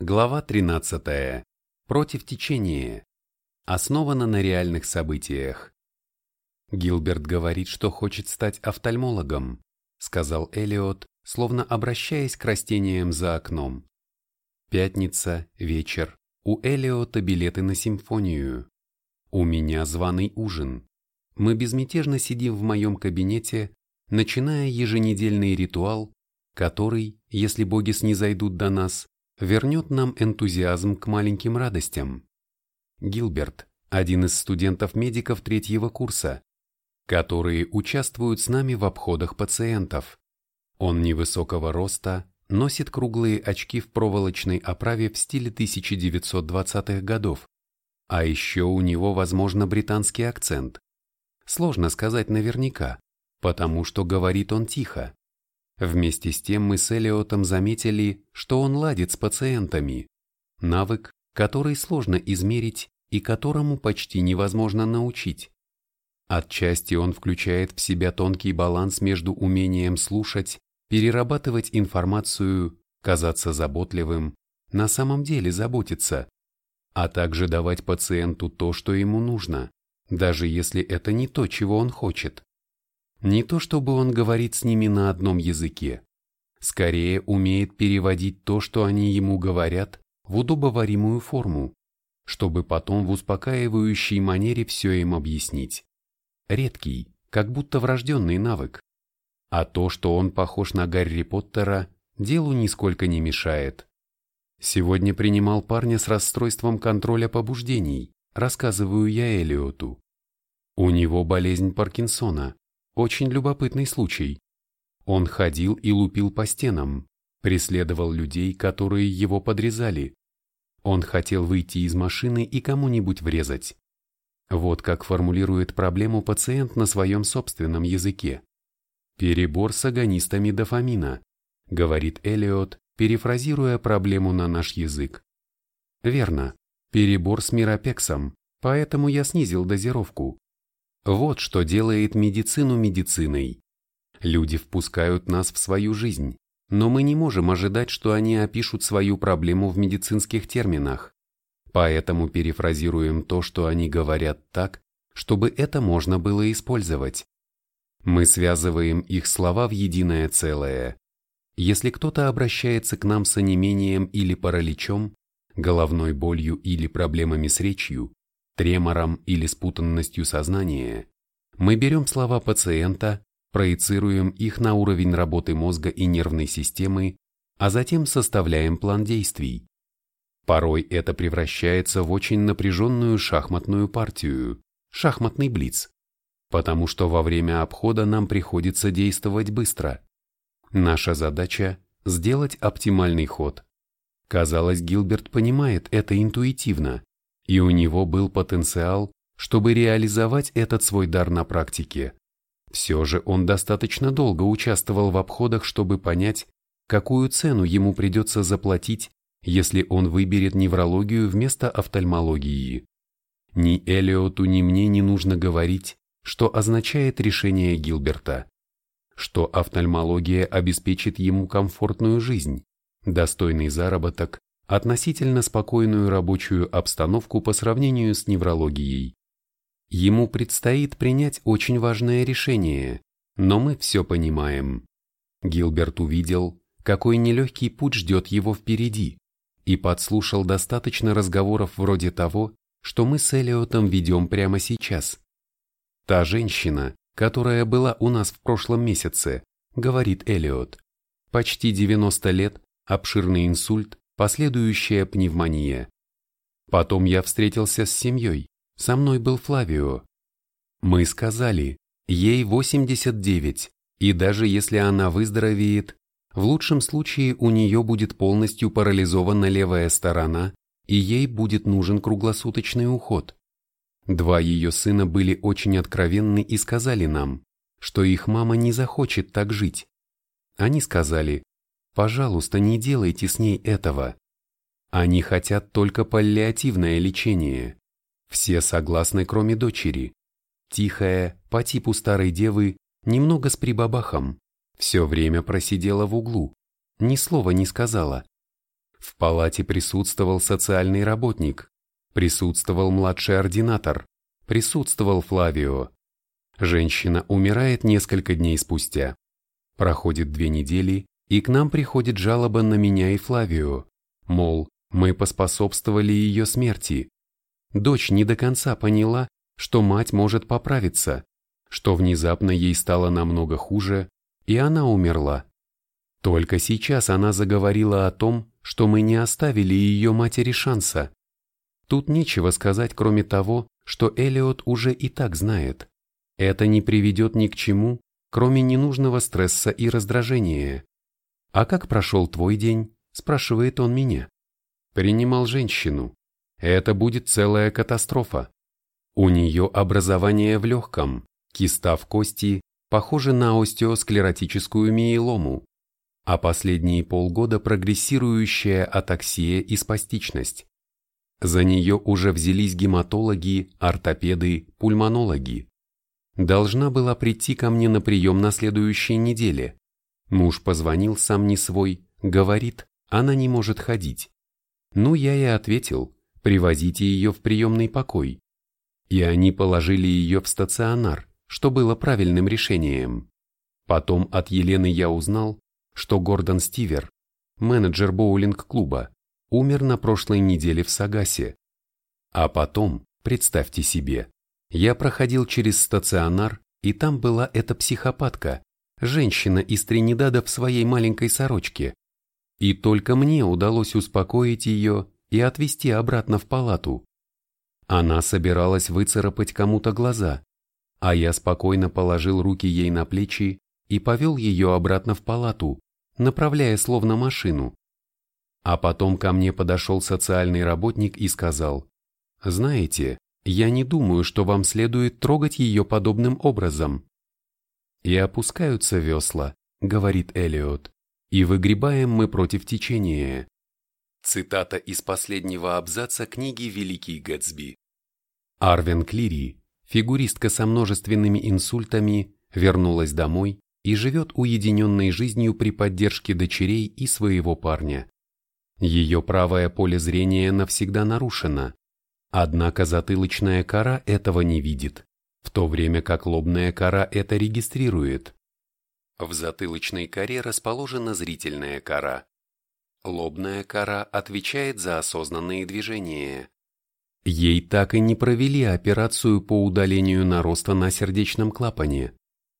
Глава 13. Против течения. Основана на реальных событиях. Гилберт говорит, что хочет стать офтальмологом, сказал Элиот, словно обращаясь к растениям за окном. Пятница, вечер. У Элиота билеты на симфонию. У меня званый ужин. Мы безмятежно сидим в моем кабинете, начиная еженедельный ритуал, который, если боги снизойдут до нас, вернет нам энтузиазм к маленьким радостям. Гилберт – один из студентов-медиков третьего курса, которые участвуют с нами в обходах пациентов. Он невысокого роста, носит круглые очки в проволочной оправе в стиле 1920-х годов, а еще у него, возможно, британский акцент. Сложно сказать наверняка, потому что говорит он тихо. Вместе с тем мы с Элиотом заметили, что он ладит с пациентами. Навык, который сложно измерить и которому почти невозможно научить. Отчасти он включает в себя тонкий баланс между умением слушать, перерабатывать информацию, казаться заботливым, на самом деле заботиться, а также давать пациенту то, что ему нужно, даже если это не то, чего он хочет. Не то чтобы он говорит с ними на одном языке, скорее умеет переводить то, что они ему говорят, в удобоваримую форму, чтобы потом в успокаивающей манере все им объяснить. Редкий, как будто врожденный навык. А то, что он похож на Гарри Поттера, делу нисколько не мешает. Сегодня принимал парня с расстройством контроля побуждений, рассказываю я Элиоту. У него болезнь Паркинсона, очень любопытный случай. Он ходил и лупил по стенам, преследовал людей, которые его подрезали. Он хотел выйти из машины и кому-нибудь врезать. Вот как формулирует проблему пациент на своем собственном языке. «Перебор с агонистами дофамина», говорит Элиот, перефразируя проблему на наш язык. Верно, перебор с миропексом, поэтому я снизил дозировку. Вот что делает медицину медициной. Люди впускают нас в свою жизнь, но мы не можем ожидать, что они опишут свою проблему в медицинских терминах. Поэтому перефразируем то, что они говорят так, чтобы это можно было использовать. Мы связываем их слова в единое целое. Если кто-то обращается к нам с онемением или параличом, головной болью или проблемами с речью, тремором или спутанностью сознания, мы берем слова пациента, проецируем их на уровень работы мозга и нервной системы, а затем составляем план действий. Порой это превращается в очень напряженную шахматную партию, шахматный блиц, потому что во время обхода нам приходится действовать быстро. Наша задача – сделать оптимальный ход. Казалось, Гилберт понимает это интуитивно, и у него был потенциал, чтобы реализовать этот свой дар на практике. Все же он достаточно долго участвовал в обходах, чтобы понять, какую цену ему придется заплатить, если он выберет неврологию вместо офтальмологии. Ни Элиоту, ни мне не нужно говорить, что означает решение Гилберта, что офтальмология обеспечит ему комфортную жизнь, достойный заработок относительно спокойную рабочую обстановку по сравнению с неврологией. Ему предстоит принять очень важное решение, но мы все понимаем. Гилберт увидел, какой нелегкий путь ждет его впереди, и подслушал достаточно разговоров вроде того, что мы с Элиотом ведем прямо сейчас. Та женщина, которая была у нас в прошлом месяце, говорит Элиот, почти 90 лет, обширный инсульт, последующая пневмония. Потом я встретился с семьей, со мной был Флавио. Мы сказали, ей 89, и даже если она выздоровеет, в лучшем случае у нее будет полностью парализована левая сторона, и ей будет нужен круглосуточный уход. Два ее сына были очень откровенны и сказали нам, что их мама не захочет так жить. Они сказали, Пожалуйста, не делайте с ней этого. Они хотят только паллиативное лечение. Все согласны, кроме дочери. Тихая, по типу старой девы, немного с прибабахом. Все время просидела в углу. Ни слова не сказала. В палате присутствовал социальный работник, присутствовал младший ординатор, присутствовал Флавио. Женщина умирает несколько дней спустя. Проходит две недели, и к нам приходит жалоба на меня и Флавио, мол, мы поспособствовали ее смерти. Дочь не до конца поняла, что мать может поправиться, что внезапно ей стало намного хуже, и она умерла. Только сейчас она заговорила о том, что мы не оставили ее матери шанса. Тут нечего сказать, кроме того, что Элиот уже и так знает. Это не приведет ни к чему, кроме ненужного стресса и раздражения. «А как прошел твой день?» – спрашивает он меня. Принимал женщину. Это будет целая катастрофа. У нее образование в легком, киста в кости, похоже на остеосклеротическую миелому, а последние полгода прогрессирующая атаксия и спастичность. За нее уже взялись гематологи, ортопеды, пульмонологи. Должна была прийти ко мне на прием на следующей неделе. Муж позвонил сам не свой, говорит, она не может ходить. Ну, я и ответил, привозите ее в приемный покой и они положили ее в стационар, что было правильным решением. Потом от Елены я узнал, что Гордон Стивер, менеджер боулинг-клуба, умер на прошлой неделе в Сагасе. А потом, представьте себе, я проходил через стационар, и там была эта психопатка, женщина из Тринидада в своей маленькой сорочке. И только мне удалось успокоить ее и отвезти обратно в палату. Она собиралась выцарапать кому-то глаза, а я спокойно положил руки ей на плечи и повел ее обратно в палату, направляя словно машину. А потом ко мне подошел социальный работник и сказал, «Знаете, я не думаю, что вам следует трогать ее подобным образом». «И опускаются весла», — говорит Элиот, «и выгребаем мы против течения». Цитата из последнего абзаца книги «Великий Гэтсби». Арвен Клири, фигуристка со множественными инсультами, вернулась домой и живет уединенной жизнью при поддержке дочерей и своего парня. Ее правое поле зрения навсегда нарушено, однако затылочная кора этого не видит, в то время как лобная кора это регистрирует. В затылочной коре расположена зрительная кора, Лобная кора отвечает за осознанные движения. Ей так и не провели операцию по удалению нароста на сердечном клапане.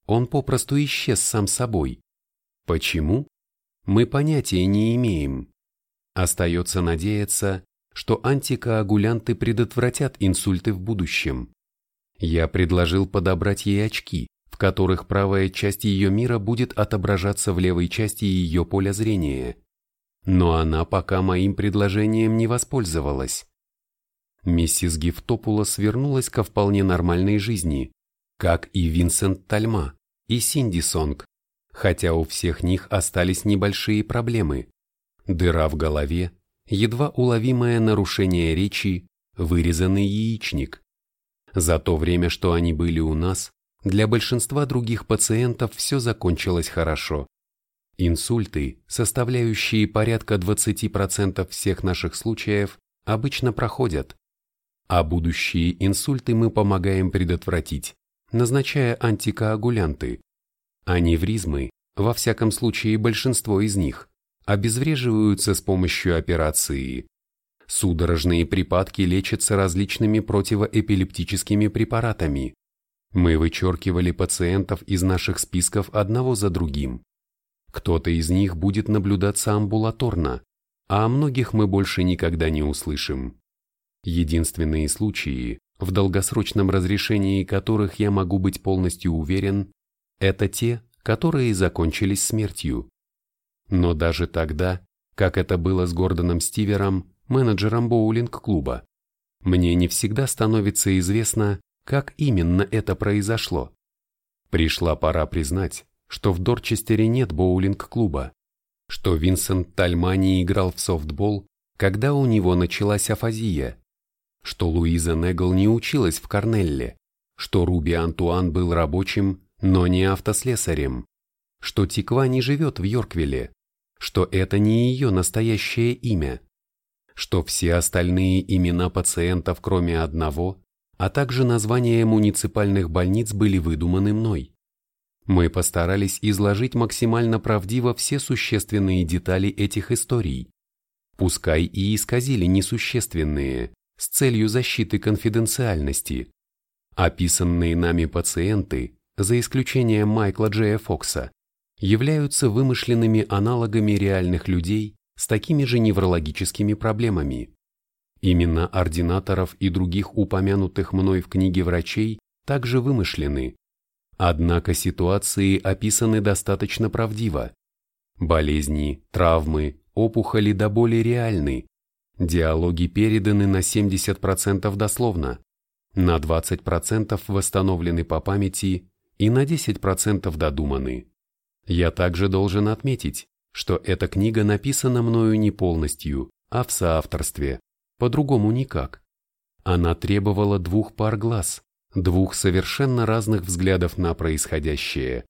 Он попросту исчез сам собой. Почему? Мы понятия не имеем. Остается надеяться, что антикоагулянты предотвратят инсульты в будущем. Я предложил подобрать ей очки, в которых правая часть ее мира будет отображаться в левой части ее поля зрения но она пока моим предложением не воспользовалась. Миссис Гифтопула свернулась ко вполне нормальной жизни, как и Винсент Тальма и Синди Сонг, хотя у всех них остались небольшие проблемы. Дыра в голове, едва уловимое нарушение речи, вырезанный яичник. За то время, что они были у нас, для большинства других пациентов все закончилось хорошо. Инсульты, составляющие порядка 20% всех наших случаев, обычно проходят, а будущие инсульты мы помогаем предотвратить, назначая антикоагулянты. Аневризмы, во всяком случае большинство из них, обезвреживаются с помощью операции. Судорожные припадки лечатся различными противоэпилептическими препаратами. Мы вычеркивали пациентов из наших списков одного за другим. Кто-то из них будет наблюдаться амбулаторно, а о многих мы больше никогда не услышим. Единственные случаи, в долгосрочном разрешении которых я могу быть полностью уверен, это те, которые закончились смертью. Но даже тогда, как это было с Гордоном Стивером, менеджером боулинг-клуба, мне не всегда становится известно, как именно это произошло. Пришла пора признать, что в Дорчестере нет боулинг-клуба, что Винсент Тальмани играл в софтбол, когда у него началась афазия, что Луиза Негл не училась в Корнелле, что Руби Антуан был рабочим, но не автослесарем, что Тиква не живет в Йорквилле, что это не ее настоящее имя, что все остальные имена пациентов, кроме одного, а также названия муниципальных больниц были выдуманы мной. Мы постарались изложить максимально правдиво все существенные детали этих историй, пускай и исказили несущественные, с целью защиты конфиденциальности. Описанные нами пациенты, за исключением Майкла Джея Фокса, являются вымышленными аналогами реальных людей с такими же неврологическими проблемами. Имена ординаторов и других упомянутых мной в книге врачей также вымышлены. Однако ситуации описаны достаточно правдиво. Болезни, травмы, опухоли до боли реальны. Диалоги переданы на 70% дословно, на 20% восстановлены по памяти и на 10% додуманы. Я также должен отметить, что эта книга написана мною не полностью, а в соавторстве, по-другому никак. Она требовала двух пар глаз, двух совершенно разных взглядов на происходящее.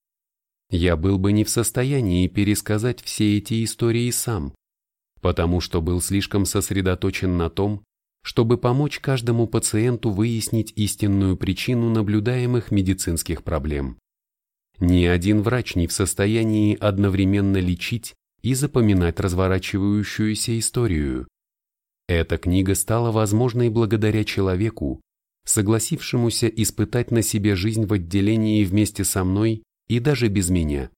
Я был бы не в состоянии пересказать все эти истории сам, потому что был слишком сосредоточен на том, чтобы помочь каждому пациенту выяснить истинную причину наблюдаемых медицинских проблем. Ни один врач не в состоянии одновременно лечить и запоминать разворачивающуюся историю. Эта книга стала возможной благодаря человеку, согласившемуся испытать на себе жизнь в отделении вместе со мной и даже без меня,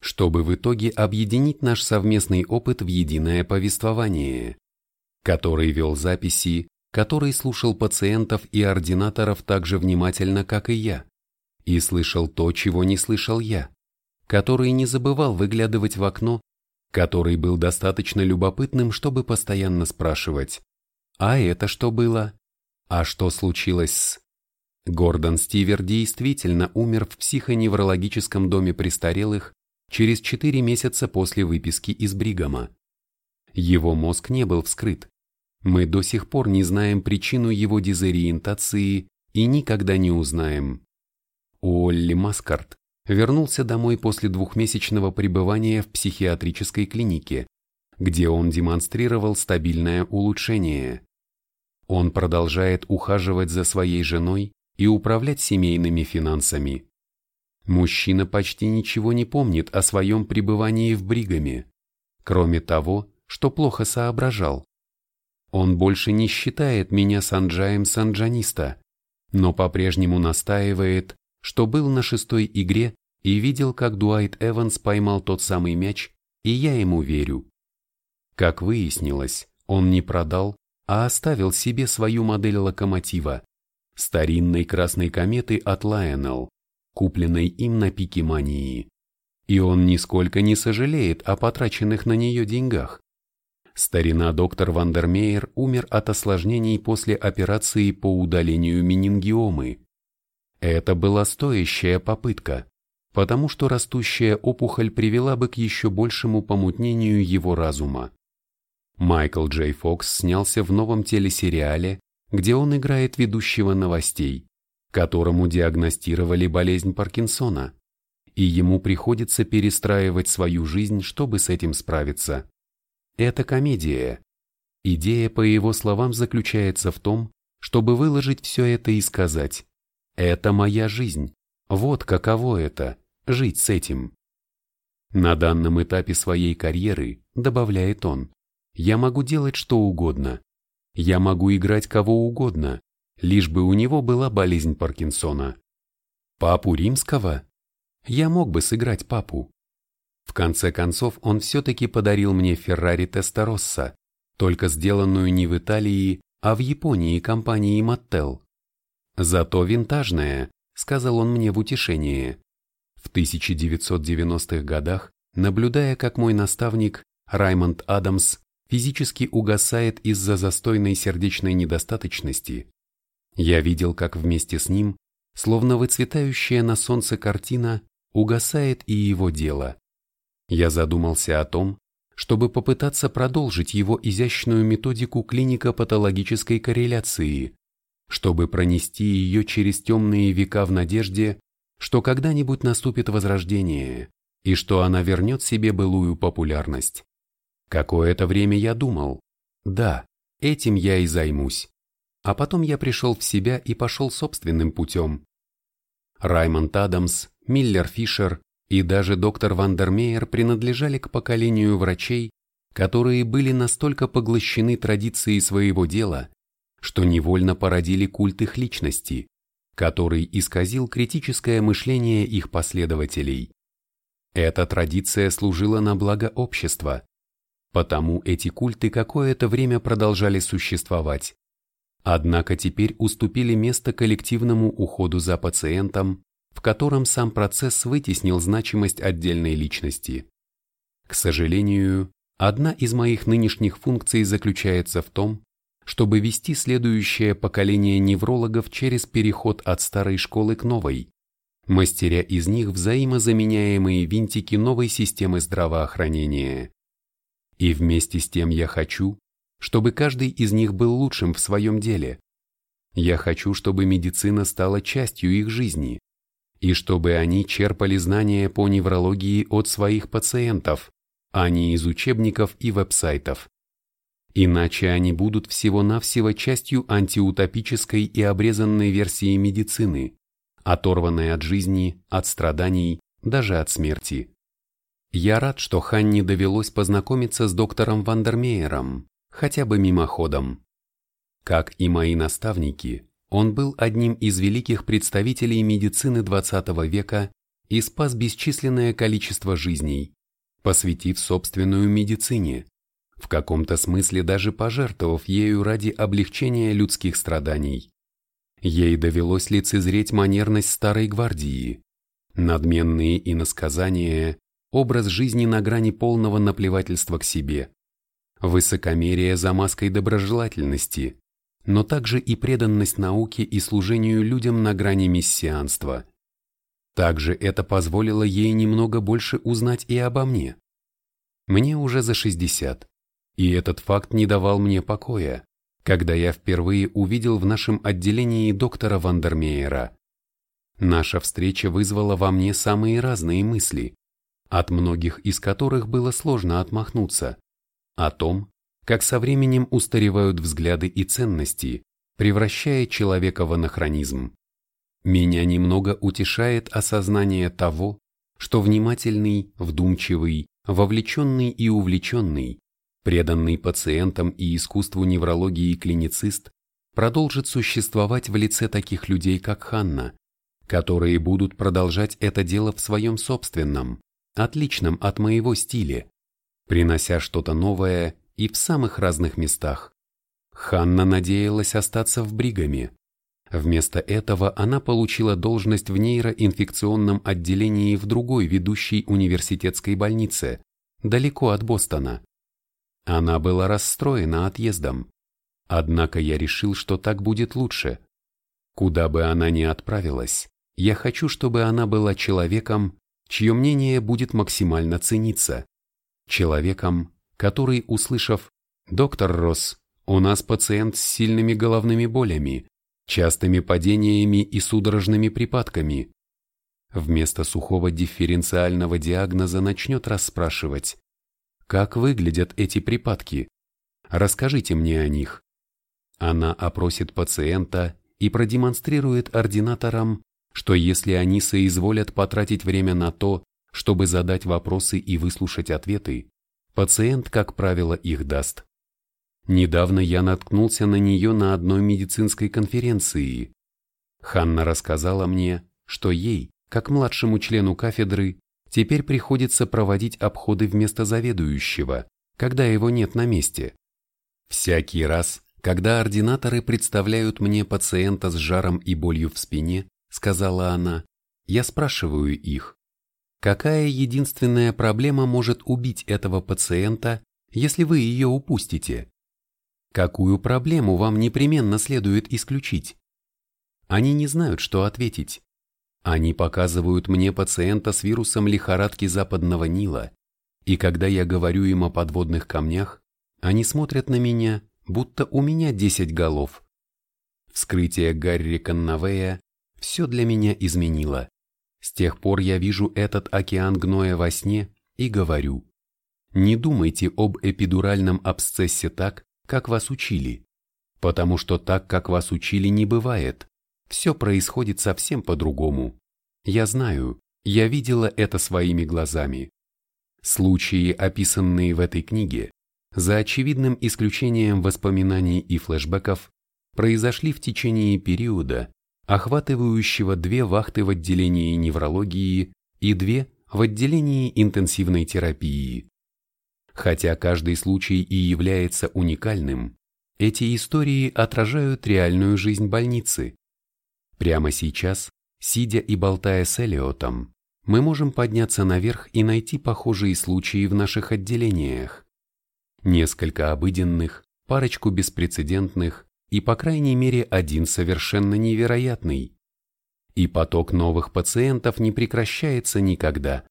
чтобы в итоге объединить наш совместный опыт в единое повествование, который вел записи, который слушал пациентов и ординаторов так же внимательно, как и я, и слышал то, чего не слышал я, который не забывал выглядывать в окно, который был достаточно любопытным, чтобы постоянно спрашивать «А это что было?» А что случилось с... Гордон Стивер действительно умер в психоневрологическом доме престарелых через 4 месяца после выписки из Бригама. Его мозг не был вскрыт. Мы до сих пор не знаем причину его дезориентации и никогда не узнаем. Уолли Маскарт вернулся домой после двухмесячного пребывания в психиатрической клинике, где он демонстрировал стабильное улучшение. Он продолжает ухаживать за своей женой и управлять семейными финансами. Мужчина почти ничего не помнит о своем пребывании в Бригаме, кроме того, что плохо соображал. Он больше не считает меня Санджаем Санджаниста, но по-прежнему настаивает, что был на шестой игре и видел, как Дуайт Эванс поймал тот самый мяч, и я ему верю. Как выяснилось, он не продал, а оставил себе свою модель локомотива, старинной красной кометы от Lionel, купленной им на пике мании. И он нисколько не сожалеет о потраченных на нее деньгах. Старина доктор Вандермеер умер от осложнений после операции по удалению менингиомы. Это была стоящая попытка, потому что растущая опухоль привела бы к еще большему помутнению его разума. Майкл Джей Фокс снялся в новом телесериале, где он играет ведущего новостей, которому диагностировали болезнь Паркинсона, и ему приходится перестраивать свою жизнь, чтобы с этим справиться. Это комедия. Идея, по его словам, заключается в том, чтобы выложить все это и сказать «Это моя жизнь, вот каково это – жить с этим». На данном этапе своей карьеры, добавляет он, я могу делать что угодно. Я могу играть кого угодно, лишь бы у него была болезнь Паркинсона. Папу римского? Я мог бы сыграть папу. В конце концов, он все-таки подарил мне Феррари Тестаросса, только сделанную не в Италии, а в Японии компании Маттел. Зато винтажная, сказал он мне в утешение. В 1990-х годах, наблюдая, как мой наставник Раймонд Адамс физически угасает из-за застойной сердечной недостаточности, я видел, как вместе с ним, словно выцветающая на солнце картина, угасает и его дело. Я задумался о том, чтобы попытаться продолжить его изящную методику клинико-патологической корреляции, чтобы пронести ее через темные века в надежде, что когда-нибудь наступит возрождение и что она вернет себе былую популярность. Какое-то время я думал, да, этим я и займусь. А потом я пришел в себя и пошел собственным путем. Раймонд Адамс, Миллер Фишер и даже доктор Вандермеер принадлежали к поколению врачей, которые были настолько поглощены традицией своего дела, что невольно породили культ их личности, который исказил критическое мышление их последователей. Эта традиция служила на благо общества, потому эти культы какое-то время продолжали существовать, однако теперь уступили место коллективному уходу за пациентом, в котором сам процесс вытеснил значимость отдельной личности. К сожалению, одна из моих нынешних функций заключается в том, чтобы вести следующее поколение неврологов через переход от старой школы к новой, мастеря из них взаимозаменяемые винтики новой системы здравоохранения. И вместе с тем я хочу, чтобы каждый из них был лучшим в своем деле. Я хочу, чтобы медицина стала частью их жизни, и чтобы они черпали знания по неврологии от своих пациентов, а не из учебников и веб-сайтов. Иначе они будут всего-навсего частью антиутопической и обрезанной версии медицины, оторванной от жизни, от страданий, даже от смерти. Я рад, что Ханне довелось познакомиться с доктором Вандермеером, хотя бы мимоходом. Как и мои наставники, он был одним из великих представителей медицины XX века и спас бесчисленное количество жизней, посвятив собственную медицине, в каком-то смысле даже пожертвовав ею ради облегчения людских страданий. Ей довелось лицезреть манерность старой гвардии, надменные иносказания, образ жизни на грани полного наплевательства к себе, высокомерие за маской доброжелательности, но также и преданность науке и служению людям на грани мессианства. Также это позволило ей немного больше узнать и обо мне. Мне уже за 60, и этот факт не давал мне покоя, когда я впервые увидел в нашем отделении доктора Вандермеера. Наша встреча вызвала во мне самые разные мысли, от многих из которых было сложно отмахнуться, о том, как со временем устаревают взгляды и ценности, превращая человека в анахронизм. Меня немного утешает осознание того, что внимательный, вдумчивый, вовлеченный и увлеченный преданный пациентам и искусству неврологии клиницист продолжит существовать в лице таких людей, как Ханна, которые будут продолжать это дело в своем собственном, отличном от моего стиле, принося что-то новое и в самых разных местах. Ханна надеялась остаться в Бригаме. Вместо этого она получила должность в нейроинфекционном отделении в другой ведущей университетской больнице, далеко от Бостона. Она была расстроена отъездом. Однако я решил, что так будет лучше. Куда бы она ни отправилась, я хочу, чтобы она была человеком, чье мнение будет максимально цениться. Человеком, который, услышав «Доктор Росс, у нас пациент с сильными головными болями, частыми падениями и судорожными припадками», вместо сухого дифференциального диагноза начнет расспрашивать как выглядят эти припадки? Расскажите мне о них. Она опросит пациента и продемонстрирует ординаторам, что если они соизволят потратить время на то, чтобы задать вопросы и выслушать ответы, пациент, как правило, их даст. Недавно я наткнулся на нее на одной медицинской конференции. Ханна рассказала мне, что ей, как младшему члену кафедры, Теперь приходится проводить обходы вместо заведующего, когда его нет на месте. Всякий раз, когда ординаторы представляют мне пациента с жаром и болью в спине, сказала она, я спрашиваю их, какая единственная проблема может убить этого пациента, если вы ее упустите? Какую проблему вам непременно следует исключить? Они не знают, что ответить. Они показывают мне пациента с вирусом лихорадки западного Нила, и когда я говорю им о подводных камнях, они смотрят на меня, будто у меня 10 голов. Вскрытие Гарри Конновея все для меня изменило. С тех пор я вижу этот океан гноя во сне и говорю, не думайте об эпидуральном абсцессе так, как вас учили, потому что так, как вас учили, не бывает. Все происходит совсем по-другому. Я знаю, я видела это своими глазами. Случаи, описанные в этой книге, за очевидным исключением воспоминаний и флешбеков, произошли в течение периода, охватывающего две вахты в отделении неврологии и две в отделении интенсивной терапии. Хотя каждый случай и является уникальным, эти истории отражают реальную жизнь больницы. Прямо сейчас, сидя и болтая с Элиотом, мы можем подняться наверх и найти похожие случаи в наших отделениях. Несколько обыденных, парочку беспрецедентных и, по крайней мере, один совершенно невероятный. И поток новых пациентов не прекращается никогда.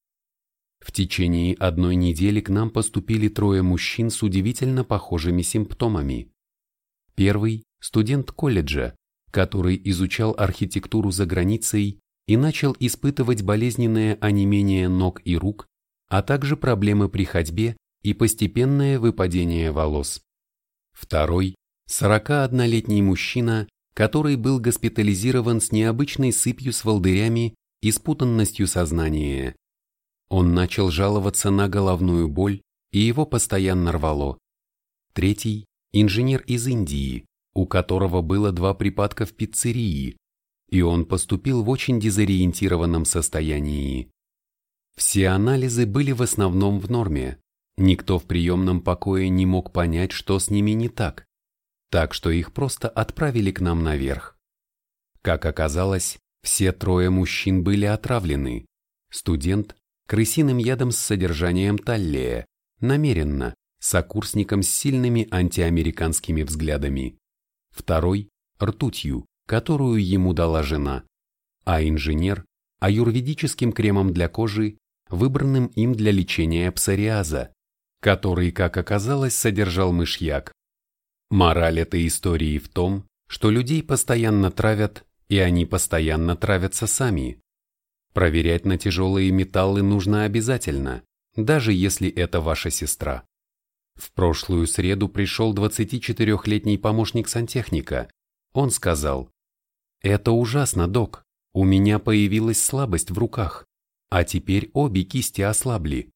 В течение одной недели к нам поступили трое мужчин с удивительно похожими симптомами. Первый – студент колледжа, который изучал архитектуру за границей и начал испытывать болезненное онемение ног и рук, а также проблемы при ходьбе и постепенное выпадение волос. Второй – 41-летний мужчина, который был госпитализирован с необычной сыпью с волдырями и спутанностью сознания. Он начал жаловаться на головную боль, и его постоянно рвало. Третий инженер из Индии, у которого было два припадка в пиццерии, и он поступил в очень дезориентированном состоянии. Все анализы были в основном в норме, никто в приемном покое не мог понять, что с ними не так, так что их просто отправили к нам наверх. Как оказалось, все трое мужчин были отравлены. Студент – крысиным ядом с содержанием таллия, намеренно, сокурсником с сильными антиамериканскими взглядами, второй – ртутью, которую ему дала жена, а инженер – аюрведическим кремом для кожи, выбранным им для лечения псориаза, который, как оказалось, содержал мышьяк. Мораль этой истории в том, что людей постоянно травят, и они постоянно травятся сами. Проверять на тяжелые металлы нужно обязательно, даже если это ваша сестра. В прошлую среду пришел 24-летний помощник сантехника. Он сказал, «Это ужасно, док. У меня появилась слабость в руках, а теперь обе кисти ослабли».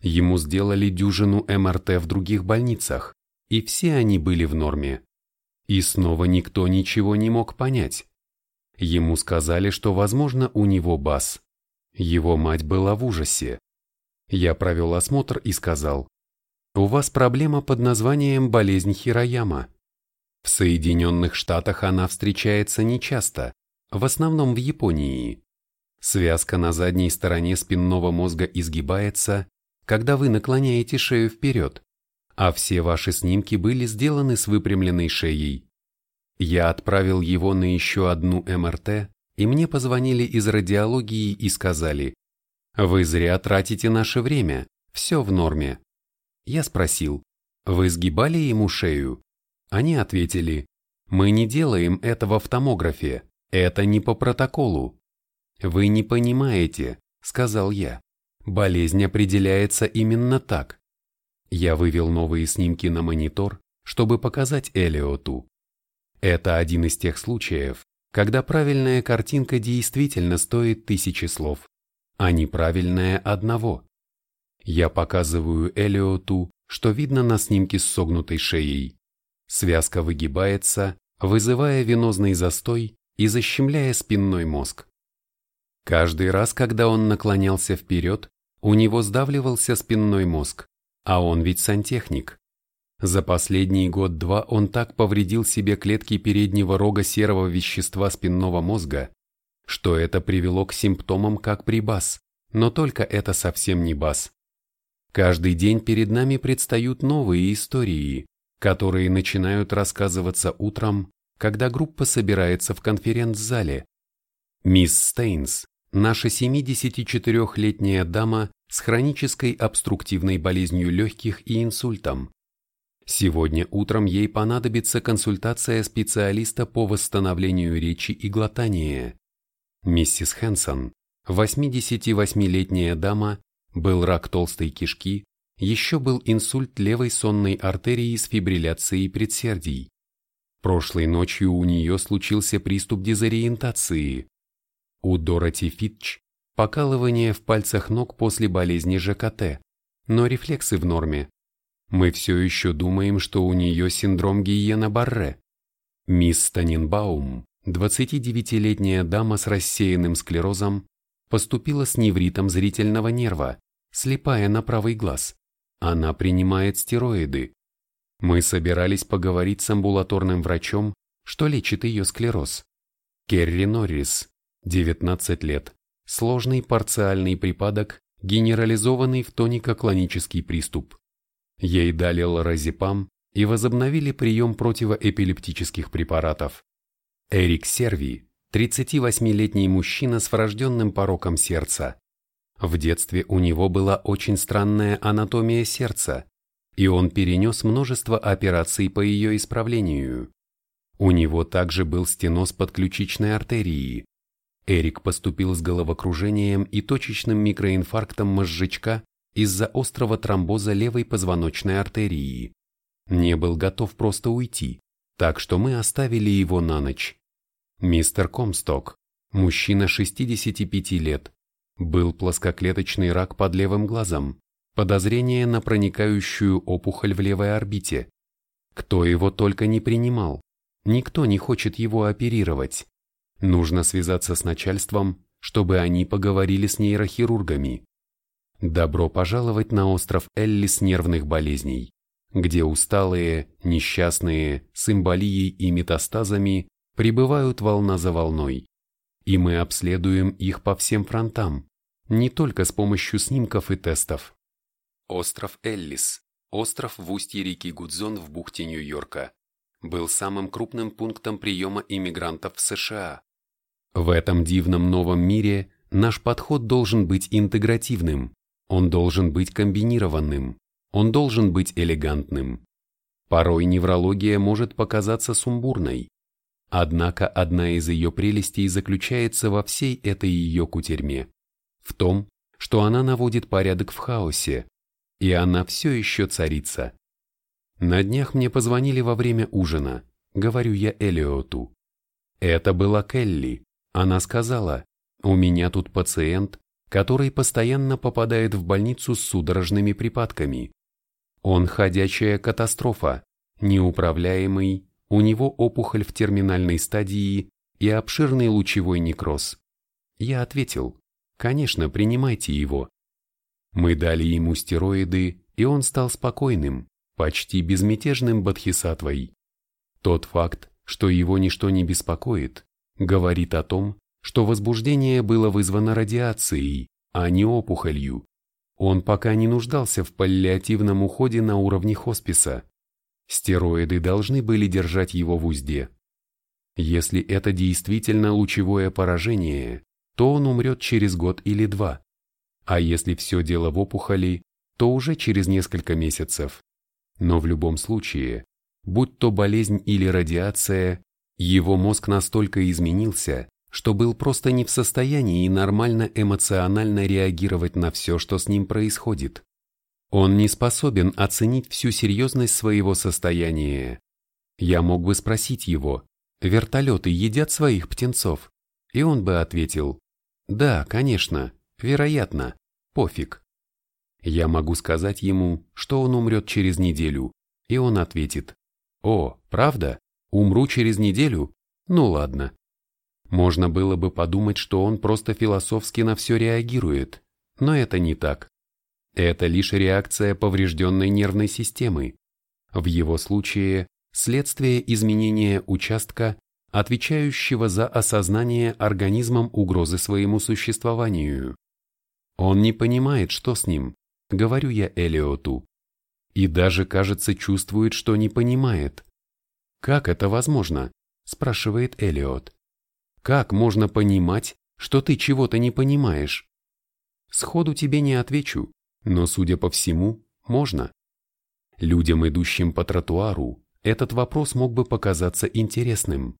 Ему сделали дюжину МРТ в других больницах, и все они были в норме. И снова никто ничего не мог понять. Ему сказали, что, возможно, у него бас. Его мать была в ужасе. Я провел осмотр и сказал, у вас проблема под названием болезнь Хирояма. В Соединенных Штатах она встречается нечасто, в основном в Японии. Связка на задней стороне спинного мозга изгибается, когда вы наклоняете шею вперед, а все ваши снимки были сделаны с выпрямленной шеей. Я отправил его на еще одну МРТ, и мне позвонили из радиологии и сказали, «Вы зря тратите наше время, все в норме». Я спросил, вы сгибали ему шею? Они ответили, мы не делаем этого в томографе, это не по протоколу. Вы не понимаете, сказал я, болезнь определяется именно так. Я вывел новые снимки на монитор, чтобы показать Элиоту. Это один из тех случаев, когда правильная картинка действительно стоит тысячи слов, а неправильная одного. Я показываю Элиоту, что видно на снимке с согнутой шеей. Связка выгибается, вызывая венозный застой и защемляя спинной мозг. Каждый раз, когда он наклонялся вперед, у него сдавливался спинной мозг, а он ведь сантехник. За последний год-два он так повредил себе клетки переднего рога серого вещества спинного мозга, что это привело к симптомам как при бас, но только это совсем не бас. Каждый день перед нами предстают новые истории, которые начинают рассказываться утром, когда группа собирается в конференц-зале. Мисс Стейнс, наша 74-летняя дама с хронической обструктивной болезнью легких и инсультом. Сегодня утром ей понадобится консультация специалиста по восстановлению речи и глотания. Миссис Хэнсон, 88-летняя дама был рак толстой кишки, еще был инсульт левой сонной артерии с фибрилляцией предсердий. Прошлой ночью у нее случился приступ дезориентации. У Дороти Фитч покалывание в пальцах ног после болезни ЖКТ, но рефлексы в норме. Мы все еще думаем, что у нее синдром Гиена-Барре. Мисс Станинбаум, 29-летняя дама с рассеянным склерозом, поступила с невритом зрительного нерва, слепая на правый глаз. Она принимает стероиды. Мы собирались поговорить с амбулаторным врачом, что лечит ее склероз. Керри Норрис, 19 лет, сложный парциальный припадок, генерализованный в тонико-клонический приступ. Ей дали лоразепам и возобновили прием противоэпилептических препаратов. Эрик Серви, 38-летний мужчина с врожденным пороком сердца, в детстве у него была очень странная анатомия сердца, и он перенес множество операций по ее исправлению. У него также был стеноз подключичной артерии. Эрик поступил с головокружением и точечным микроинфарктом мозжечка из-за острого тромбоза левой позвоночной артерии. Не был готов просто уйти, так что мы оставили его на ночь. Мистер Комсток, мужчина 65 лет, был плоскоклеточный рак под левым глазом, подозрение на проникающую опухоль в левой орбите. Кто его только не принимал, никто не хочет его оперировать. Нужно связаться с начальством, чтобы они поговорили с нейрохирургами. Добро пожаловать на остров Эллис нервных болезней, где усталые, несчастные, с эмболией и метастазами прибывают волна за волной и мы обследуем их по всем фронтам, не только с помощью снимков и тестов. Остров Эллис, остров в устье реки Гудзон в бухте Нью-Йорка, был самым крупным пунктом приема иммигрантов в США. В этом дивном новом мире наш подход должен быть интегративным, он должен быть комбинированным, он должен быть элегантным. Порой неврология может показаться сумбурной, Однако одна из ее прелестей заключается во всей этой ее кутерьме. В том, что она наводит порядок в хаосе, и она все еще царица. На днях мне позвонили во время ужина, говорю я Элиоту. Это была Келли. Она сказала, у меня тут пациент, который постоянно попадает в больницу с судорожными припадками. Он ходячая катастрофа, неуправляемый, у него опухоль в терминальной стадии и обширный лучевой некроз. Я ответил, конечно, принимайте его. Мы дали ему стероиды, и он стал спокойным, почти безмятежным бодхисаттвой. Тот факт, что его ничто не беспокоит, говорит о том, что возбуждение было вызвано радиацией, а не опухолью. Он пока не нуждался в паллиативном уходе на уровне хосписа. Стероиды должны были держать его в узде. Если это действительно лучевое поражение, то он умрет через год или два. А если все дело в опухоли, то уже через несколько месяцев. Но в любом случае, будь то болезнь или радиация, его мозг настолько изменился, что был просто не в состоянии нормально эмоционально реагировать на все, что с ним происходит. Он не способен оценить всю серьезность своего состояния. Я мог бы спросить его, вертолеты едят своих птенцов? И он бы ответил, да, конечно, вероятно, пофиг. Я могу сказать ему, что он умрет через неделю, и он ответит, о, правда, умру через неделю? Ну ладно. Можно было бы подумать, что он просто философски на все реагирует, но это не так. Это лишь реакция поврежденной нервной системы. В его случае следствие изменения участка, отвечающего за осознание организмом угрозы своему существованию. Он не понимает, что с ним, говорю я Элиоту. И даже, кажется, чувствует, что не понимает. «Как это возможно?» – спрашивает Элиот. «Как можно понимать, что ты чего-то не понимаешь?» Сходу тебе не отвечу, но, судя по всему, можно. Людям, идущим по тротуару, этот вопрос мог бы показаться интересным.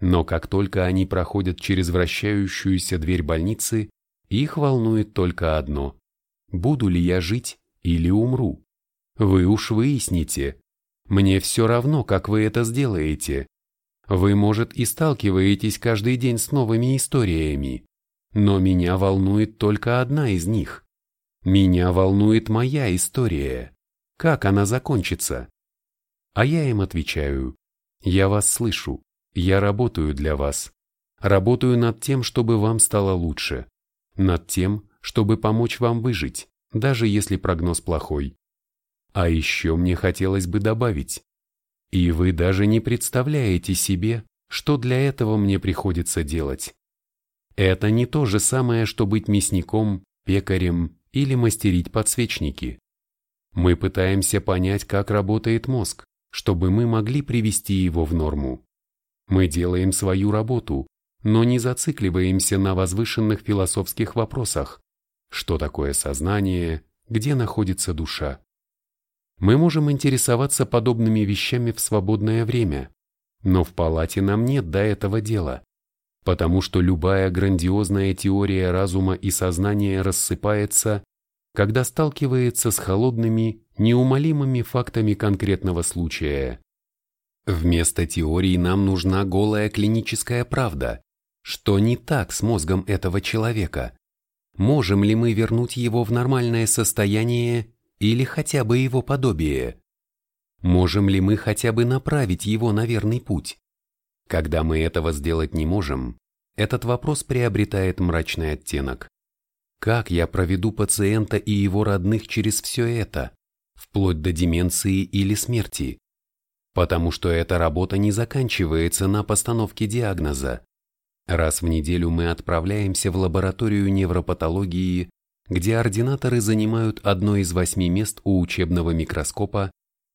Но как только они проходят через вращающуюся дверь больницы, их волнует только одно. Буду ли я жить или умру. Вы уж выясните. Мне все равно, как вы это сделаете. Вы, может, и сталкиваетесь каждый день с новыми историями, но меня волнует только одна из них. Меня волнует моя история. Как она закончится? А я им отвечаю, я вас слышу, я работаю для вас. Работаю над тем, чтобы вам стало лучше. Над тем, чтобы помочь вам выжить, даже если прогноз плохой. А еще мне хотелось бы добавить. И вы даже не представляете себе, что для этого мне приходится делать. Это не то же самое, что быть мясником, пекарем или мастерить подсвечники. Мы пытаемся понять, как работает мозг, чтобы мы могли привести его в норму. Мы делаем свою работу, но не зацикливаемся на возвышенных философских вопросах. Что такое сознание, где находится душа? Мы можем интересоваться подобными вещами в свободное время, но в палате нам нет до этого дела, потому что любая грандиозная теория разума и сознания рассыпается, когда сталкивается с холодными, неумолимыми фактами конкретного случая. Вместо теории нам нужна голая клиническая правда. Что не так с мозгом этого человека? Можем ли мы вернуть его в нормальное состояние или хотя бы его подобие? Можем ли мы хотя бы направить его на верный путь? Когда мы этого сделать не можем, этот вопрос приобретает мрачный оттенок. Как я проведу пациента и его родных через все это, вплоть до деменции или смерти? Потому что эта работа не заканчивается на постановке диагноза. Раз в неделю мы отправляемся в лабораторию невропатологии, где ординаторы занимают одно из восьми мест у учебного микроскопа,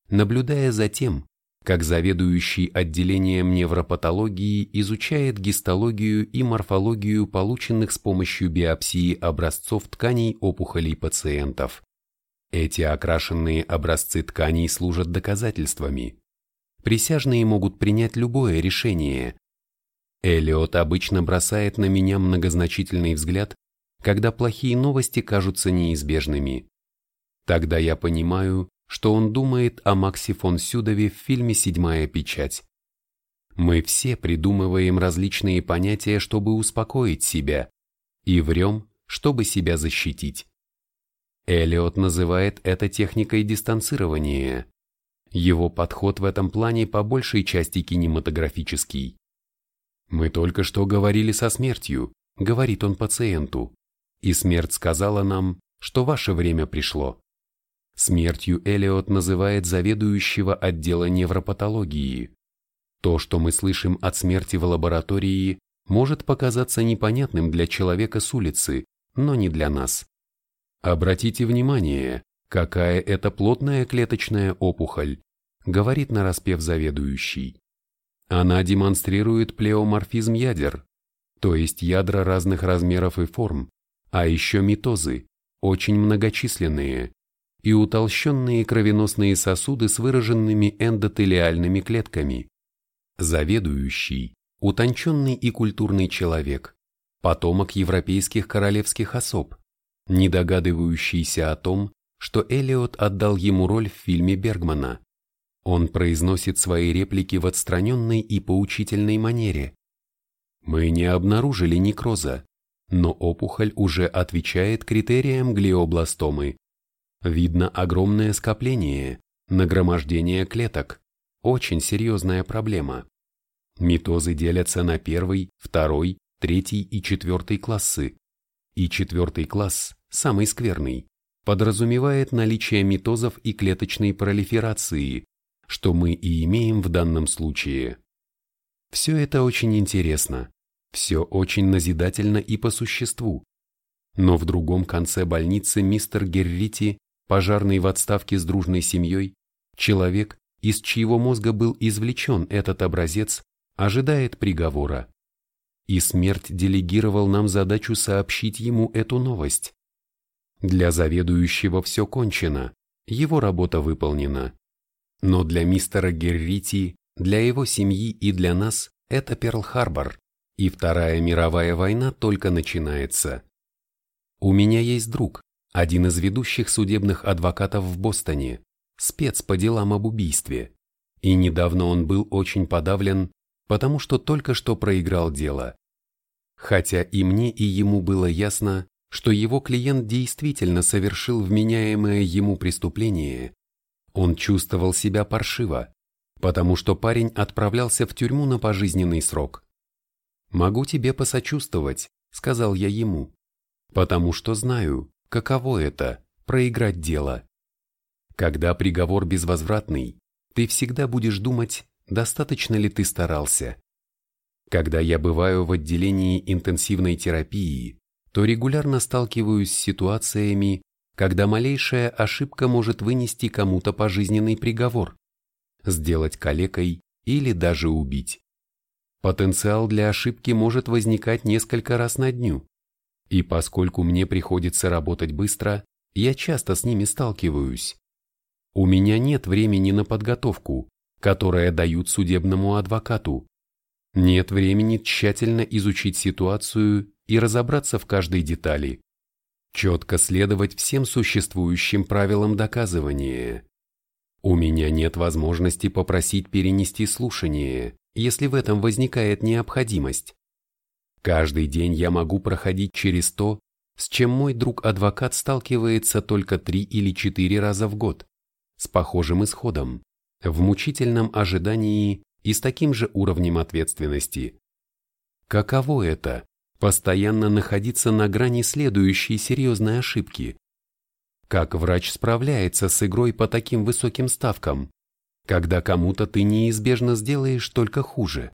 наблюдая за тем, как заведующий отделением невропатологии изучает гистологию и морфологию полученных с помощью биопсии образцов тканей опухолей пациентов. Эти окрашенные образцы тканей служат доказательствами. Присяжные могут принять любое решение. Элиот обычно бросает на меня многозначительный взгляд, когда плохие новости кажутся неизбежными. Тогда я понимаю, что он думает о Максе фон Сюдове в фильме «Седьмая печать». Мы все придумываем различные понятия, чтобы успокоить себя, и врем, чтобы себя защитить. Эллиот называет это техникой дистанцирования. Его подход в этом плане по большей части кинематографический. «Мы только что говорили со смертью», — говорит он пациенту, «и смерть сказала нам, что ваше время пришло». Смертью Элиот называет заведующего отдела невропатологии. То, что мы слышим от смерти в лаборатории, может показаться непонятным для человека с улицы, но не для нас. Обратите внимание, какая это плотная клеточная опухоль, говорит нараспев заведующий. Она демонстрирует плеоморфизм ядер, то есть ядра разных размеров и форм, а еще митозы, очень многочисленные, и утолщенные кровеносные сосуды с выраженными эндотелиальными клетками. Заведующий, утонченный и культурный человек, потомок европейских королевских особ, не догадывающийся о том, что Элиот отдал ему роль в фильме Бергмана. Он произносит свои реплики в отстраненной и поучительной манере. Мы не обнаружили некроза, но опухоль уже отвечает критериям глиобластомы Видно огромное скопление, нагромождение клеток. Очень серьезная проблема. Митозы делятся на первый, второй, третий и четвертый классы. И четвертый класс, самый скверный, подразумевает наличие митозов и клеточной пролиферации, что мы и имеем в данном случае. Все это очень интересно, все очень назидательно и по существу. Но в другом конце больницы мистер Геррити пожарный в отставке с дружной семьей, человек, из чьего мозга был извлечен этот образец, ожидает приговора. И смерть делегировал нам задачу сообщить ему эту новость. Для заведующего все кончено, его работа выполнена. Но для мистера Геррити, для его семьи и для нас это Перл-Харбор, и Вторая мировая война только начинается. У меня есть друг, один из ведущих судебных адвокатов в Бостоне, спец по делам об убийстве, и недавно он был очень подавлен, потому что только что проиграл дело. Хотя и мне, и ему было ясно, что его клиент действительно совершил вменяемое ему преступление, он чувствовал себя паршиво, потому что парень отправлялся в тюрьму на пожизненный срок. «Могу тебе посочувствовать», — сказал я ему, «потому что знаю, каково это — проиграть дело. Когда приговор безвозвратный, ты всегда будешь думать, достаточно ли ты старался. Когда я бываю в отделении интенсивной терапии, то регулярно сталкиваюсь с ситуациями, когда малейшая ошибка может вынести кому-то пожизненный приговор, сделать калекой или даже убить. Потенциал для ошибки может возникать несколько раз на дню. И поскольку мне приходится работать быстро, я часто с ними сталкиваюсь. У меня нет времени на подготовку, которая дают судебному адвокату. Нет времени тщательно изучить ситуацию и разобраться в каждой детали. Четко следовать всем существующим правилам доказывания. У меня нет возможности попросить перенести слушание, если в этом возникает необходимость. Каждый день я могу проходить через то, с чем мой друг-адвокат сталкивается только три или четыре раза в год, с похожим исходом, в мучительном ожидании и с таким же уровнем ответственности. Каково это – постоянно находиться на грани следующей серьезной ошибки? Как врач справляется с игрой по таким высоким ставкам, когда кому-то ты неизбежно сделаешь только хуже?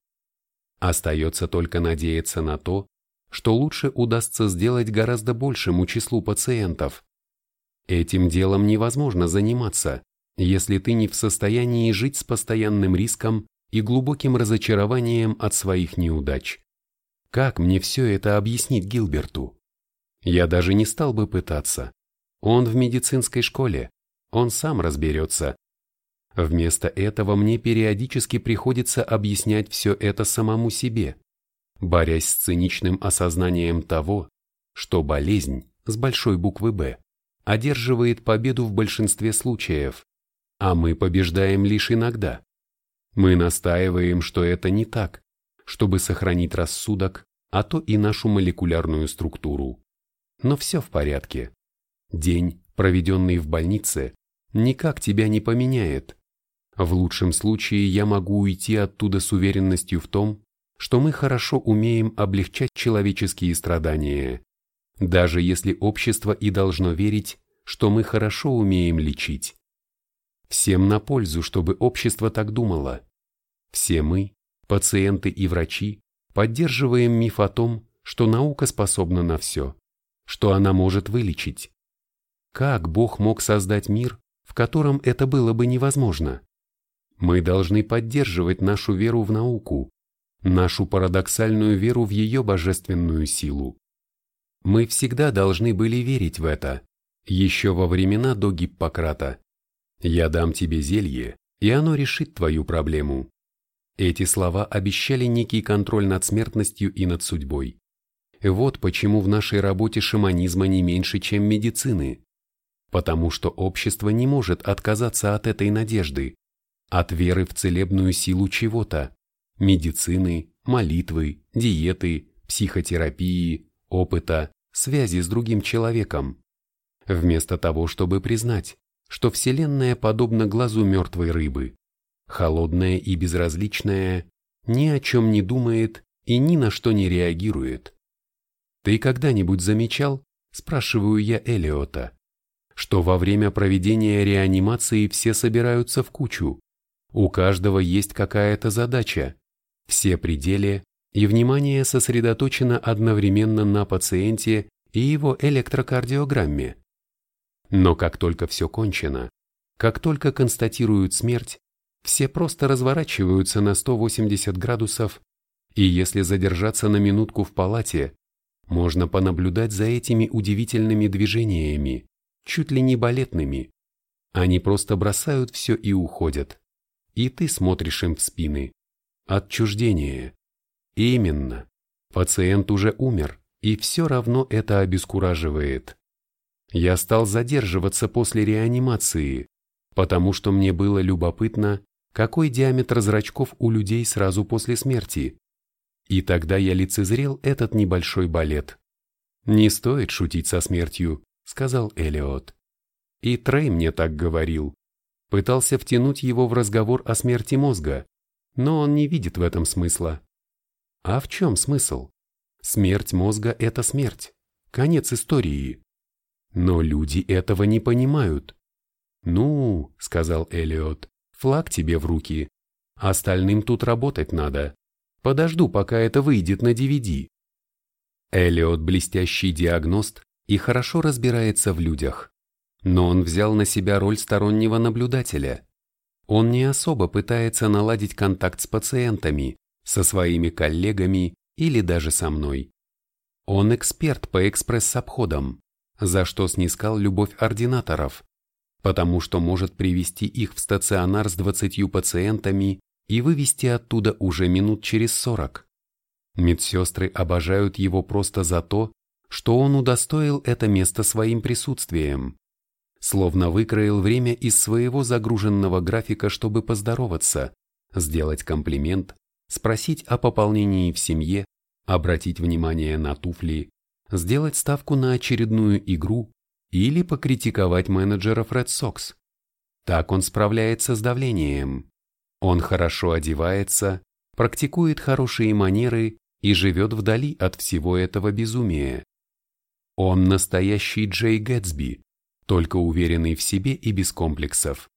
Остается только надеяться на то, что лучше удастся сделать гораздо большему числу пациентов. Этим делом невозможно заниматься, если ты не в состоянии жить с постоянным риском и глубоким разочарованием от своих неудач. Как мне все это объяснить Гилберту? Я даже не стал бы пытаться. Он в медицинской школе, он сам разберется. Вместо этого мне периодически приходится объяснять все это самому себе, борясь с циничным осознанием того, что болезнь с большой буквы «Б» одерживает победу в большинстве случаев, а мы побеждаем лишь иногда. Мы настаиваем, что это не так, чтобы сохранить рассудок, а то и нашу молекулярную структуру. Но все в порядке. День, проведенный в больнице, никак тебя не поменяет, в лучшем случае я могу уйти оттуда с уверенностью в том, что мы хорошо умеем облегчать человеческие страдания, даже если общество и должно верить, что мы хорошо умеем лечить. Всем на пользу, чтобы общество так думало. Все мы, пациенты и врачи, поддерживаем миф о том, что наука способна на все, что она может вылечить. Как Бог мог создать мир, в котором это было бы невозможно? Мы должны поддерживать нашу веру в науку, нашу парадоксальную веру в ее божественную силу. Мы всегда должны были верить в это, еще во времена до Гиппократа. «Я дам тебе зелье, и оно решит твою проблему». Эти слова обещали некий контроль над смертностью и над судьбой. Вот почему в нашей работе шаманизма не меньше, чем медицины. Потому что общество не может отказаться от этой надежды, от веры в целебную силу чего-то, медицины, молитвы, диеты, психотерапии, опыта, связи с другим человеком. Вместо того, чтобы признать, что Вселенная подобна глазу мертвой рыбы, холодная и безразличная, ни о чем не думает и ни на что не реагирует. Ты когда-нибудь замечал, спрашиваю я Элиота, что во время проведения реанимации все собираются в кучу, у каждого есть какая-то задача, все пределы, и внимание сосредоточено одновременно на пациенте и его электрокардиограмме. Но как только все кончено, как только констатируют смерть, все просто разворачиваются на 180 градусов, и если задержаться на минутку в палате, можно понаблюдать за этими удивительными движениями, чуть ли не балетными. Они просто бросают все и уходят и ты смотришь им в спины. Отчуждение. Именно. Пациент уже умер, и все равно это обескураживает. Я стал задерживаться после реанимации, потому что мне было любопытно, какой диаметр зрачков у людей сразу после смерти. И тогда я лицезрел этот небольшой балет. «Не стоит шутить со смертью», — сказал Элиот. И Трей мне так говорил. Пытался втянуть его в разговор о смерти мозга, но он не видит в этом смысла. А в чем смысл? Смерть мозга – это смерть. Конец истории. Но люди этого не понимают. «Ну», — сказал Элиот, — «флаг тебе в руки. Остальным тут работать надо. Подожду, пока это выйдет на DVD». Элиот – блестящий диагност и хорошо разбирается в людях. Но он взял на себя роль стороннего наблюдателя. Он не особо пытается наладить контакт с пациентами, со своими коллегами или даже со мной. Он эксперт по экспресс-обходам, за что снискал любовь ординаторов, потому что может привести их в стационар с 20 пациентами и вывести оттуда уже минут через 40. Медсестры обожают его просто за то, что он удостоил это место своим присутствием. Словно выкроил время из своего загруженного графика, чтобы поздороваться, сделать комплимент спросить о пополнении в семье, обратить внимание на туфли, сделать ставку на очередную игру или покритиковать менеджеров Red Sox. Так он справляется с давлением. Он хорошо одевается, практикует хорошие манеры и живет вдали от всего этого безумия. Он настоящий Джей Гэтсби, только уверенный в себе и без комплексов.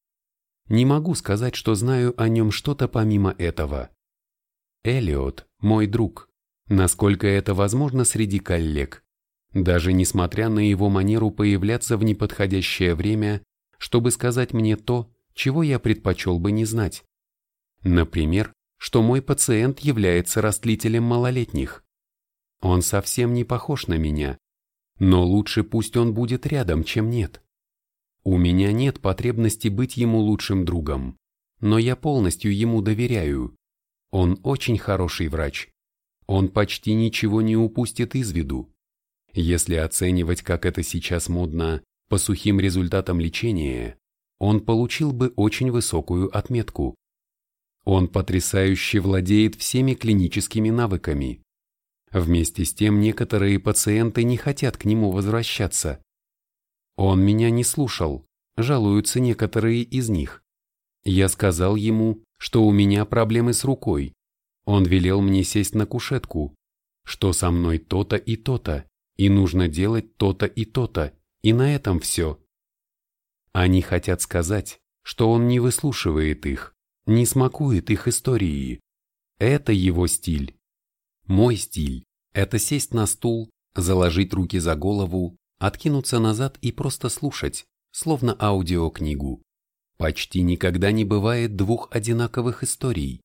Не могу сказать, что знаю о нем что-то помимо этого. Элиот – мой друг, насколько это возможно среди коллег, даже несмотря на его манеру появляться в неподходящее время, чтобы сказать мне то, чего я предпочел бы не знать. Например, что мой пациент является растлителем малолетних. Он совсем не похож на меня, но лучше пусть он будет рядом, чем нет. У меня нет потребности быть ему лучшим другом, но я полностью ему доверяю. Он очень хороший врач. Он почти ничего не упустит из виду. Если оценивать, как это сейчас модно, по сухим результатам лечения, он получил бы очень высокую отметку. Он потрясающе владеет всеми клиническими навыками. Вместе с тем некоторые пациенты не хотят к нему возвращаться. Он меня не слушал, жалуются некоторые из них. Я сказал ему, что у меня проблемы с рукой. Он велел мне сесть на кушетку, что со мной то-то и то-то, и нужно делать то-то и то-то, и на этом все. Они хотят сказать, что он не выслушивает их, не смакует их истории. Это его стиль. Мой стиль – это сесть на стул, заложить руки за голову, откинуться назад и просто слушать, словно аудиокнигу. Почти никогда не бывает двух одинаковых историй.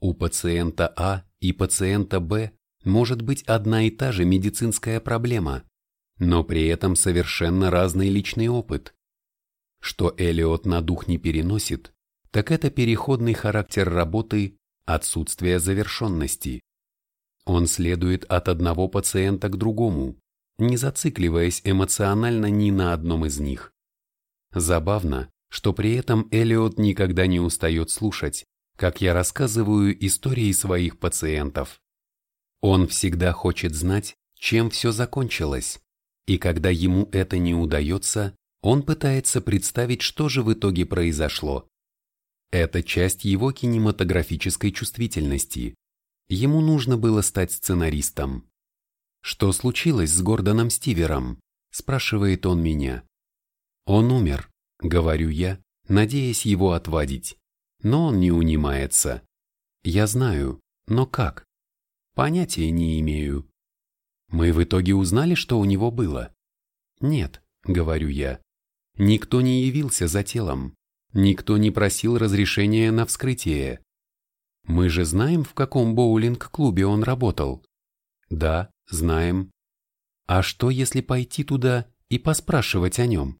У пациента А и пациента Б может быть одна и та же медицинская проблема, но при этом совершенно разный личный опыт. Что Элиот на дух не переносит, так это переходный характер работы, отсутствие завершенности. Он следует от одного пациента к другому, не зацикливаясь эмоционально ни на одном из них. Забавно, что при этом Элиот никогда не устает слушать, как я рассказываю истории своих пациентов. Он всегда хочет знать, чем все закончилось, и когда ему это не удается, он пытается представить, что же в итоге произошло. Это часть его кинематографической чувствительности. Ему нужно было стать сценаристом. «Что случилось с Гордоном Стивером?» – спрашивает он меня. «Он умер», — говорю я, надеясь его отвадить. Но он не унимается. Я знаю, но как? Понятия не имею. Мы в итоге узнали, что у него было? Нет, говорю я. Никто не явился за телом. Никто не просил разрешения на вскрытие. Мы же знаем, в каком боулинг-клубе он работал. Да, знаем. А что, если пойти туда и поспрашивать о нем?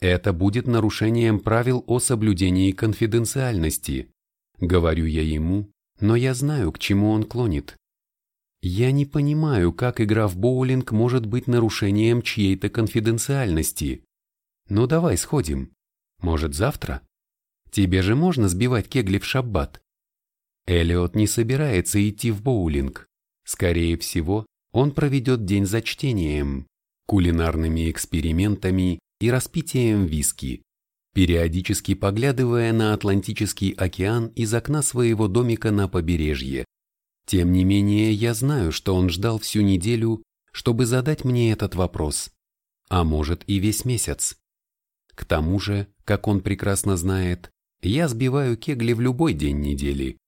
Это будет нарушением правил о соблюдении конфиденциальности. Говорю я ему, но я знаю, к чему он клонит. Я не понимаю, как игра в боулинг может быть нарушением чьей-то конфиденциальности. Ну давай сходим. Может, завтра? Тебе же можно сбивать кегли в шаббат. Элиот не собирается идти в боулинг. Скорее всего, он проведет день за чтением, кулинарными экспериментами и распитием виски, периодически поглядывая на Атлантический океан из окна своего домика на побережье. Тем не менее, я знаю, что он ждал всю неделю, чтобы задать мне этот вопрос, а может и весь месяц. К тому же, как он прекрасно знает, я сбиваю кегли в любой день недели.